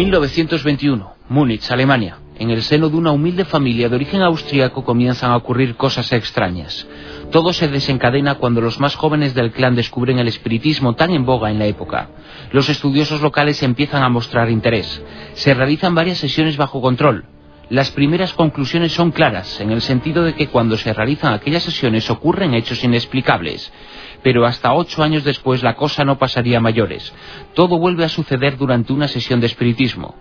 1921, Múnich, Alemania. En el seno de una humilde familia de origen austriaco comienzan a ocurrir cosas extrañas. Todo se desencadena cuando los más jóvenes del clan descubren el espiritismo tan en boga en la época. Los estudiosos locales empiezan a mostrar interés. Se realizan varias sesiones bajo control. Las primeras conclusiones son claras, en el sentido de que cuando se realizan aquellas sesiones ocurren hechos inexplicables pero hasta ocho años después la cosa no pasaría a mayores. Todo vuelve a suceder durante una sesión de espiritismo.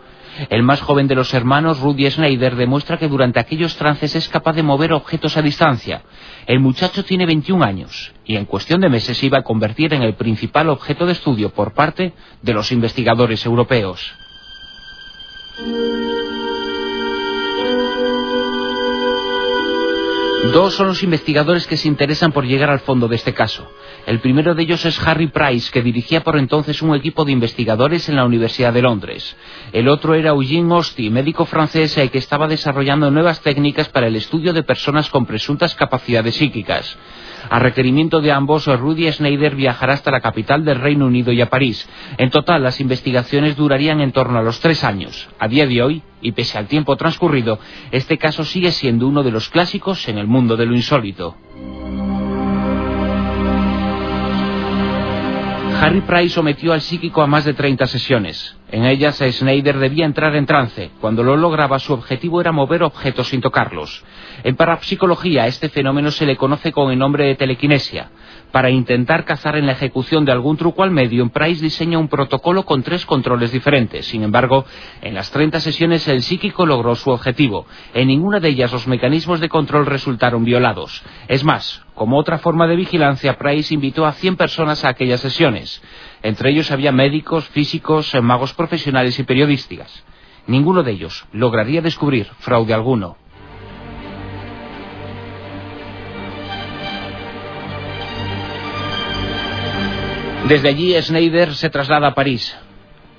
El más joven de los hermanos, Rudy Schneider, demuestra que durante aquellos trances es capaz de mover objetos a distancia. El muchacho tiene 21 años y en cuestión de meses se iba a convertir en el principal objeto de estudio por parte de los investigadores europeos. Dos son los investigadores que se interesan por llegar al fondo de este caso. El primero de ellos es Harry Price, que dirigía por entonces un equipo de investigadores en la Universidad de Londres. El otro era Eugene Osti, médico francés que estaba desarrollando nuevas técnicas para el estudio de personas con presuntas capacidades psíquicas. A requerimiento de ambos, Rudy Schneider viajará hasta la capital del Reino Unido y a París. En total, las investigaciones durarían en torno a los tres años. A día de hoy, y pese al tiempo transcurrido, este caso sigue siendo uno de los clásicos en el mundo de lo insólito. Harry Price sometió al psíquico a más de 30 sesiones. En ellas, Schneider debía entrar en trance. Cuando lo lograba, su objetivo era mover objetos sin tocarlos. En parapsicología, este fenómeno se le conoce con el nombre de telequinesia. Para intentar cazar en la ejecución de algún truco al medio, Price diseña un protocolo con tres controles diferentes. Sin embargo, en las 30 sesiones el psíquico logró su objetivo. En ninguna de ellas los mecanismos de control resultaron violados. Es más, como otra forma de vigilancia, Price invitó a 100 personas a aquellas sesiones. Entre ellos había médicos, físicos, magos profesionales y periodistas. Ninguno de ellos lograría descubrir fraude alguno. Desde allí, Schneider se traslada a París.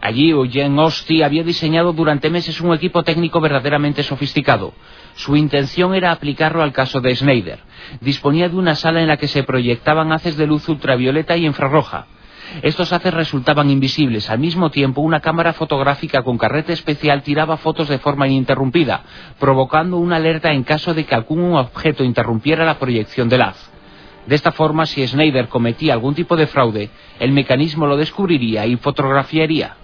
Allí, Eugene Osti había diseñado durante meses un equipo técnico verdaderamente sofisticado. Su intención era aplicarlo al caso de Schneider. Disponía de una sala en la que se proyectaban haces de luz ultravioleta y infrarroja. Estos haces resultaban invisibles. Al mismo tiempo, una cámara fotográfica con carrete especial tiraba fotos de forma ininterrumpida, provocando una alerta en caso de que algún objeto interrumpiera la proyección del haz. De esta forma, si Schneider cometía algún tipo de fraude, el mecanismo lo descubriría y fotografiaría.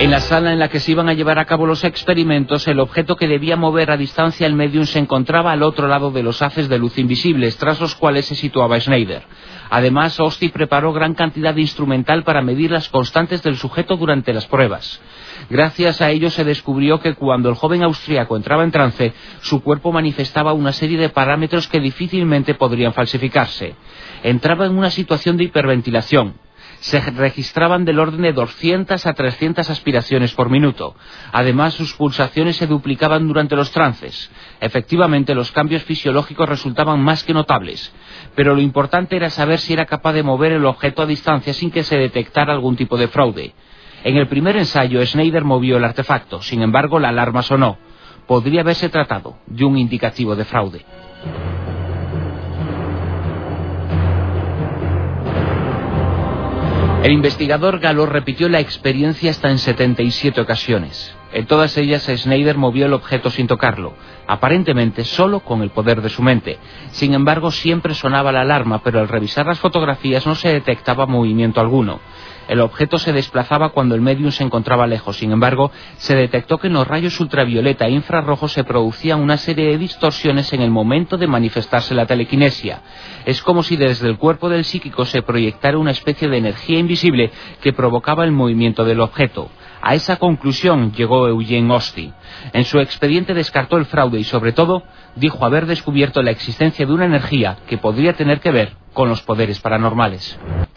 En la sala en la que se iban a llevar a cabo los experimentos, el objeto que debía mover a distancia el medium se encontraba al otro lado de los haces de luz invisibles, tras los cuales se situaba Schneider. Además, Osti preparó gran cantidad de instrumental para medir las constantes del sujeto durante las pruebas. Gracias a ello se descubrió que cuando el joven austríaco entraba en trance, su cuerpo manifestaba una serie de parámetros que difícilmente podrían falsificarse. Entraba en una situación de hiperventilación, se registraban del orden de 200 a 300 aspiraciones por minuto. Además, sus pulsaciones se duplicaban durante los trances. Efectivamente, los cambios fisiológicos resultaban más que notables. Pero lo importante era saber si era capaz de mover el objeto a distancia sin que se detectara algún tipo de fraude. En el primer ensayo, Schneider movió el artefacto. Sin embargo, la alarma sonó. Podría haberse tratado de un indicativo de fraude. El investigador galo repitió la experiencia hasta en 77 ocasiones. En todas ellas Schneider movió el objeto sin tocarlo, aparentemente solo con el poder de su mente. Sin embargo, siempre sonaba la alarma, pero al revisar las fotografías no se detectaba movimiento alguno. El objeto se desplazaba cuando el medium se encontraba lejos. Sin embargo, se detectó que en los rayos ultravioleta e infrarrojos se producían una serie de distorsiones en el momento de manifestarse la telequinesia. Es como si desde el cuerpo del psíquico se proyectara una especie de energía invisible que provocaba el movimiento del objeto. A esa conclusión llegó Eugene Osti. En su expediente descartó el fraude y, sobre todo, dijo haber descubierto la existencia de una energía que podría tener que ver con los poderes paranormales.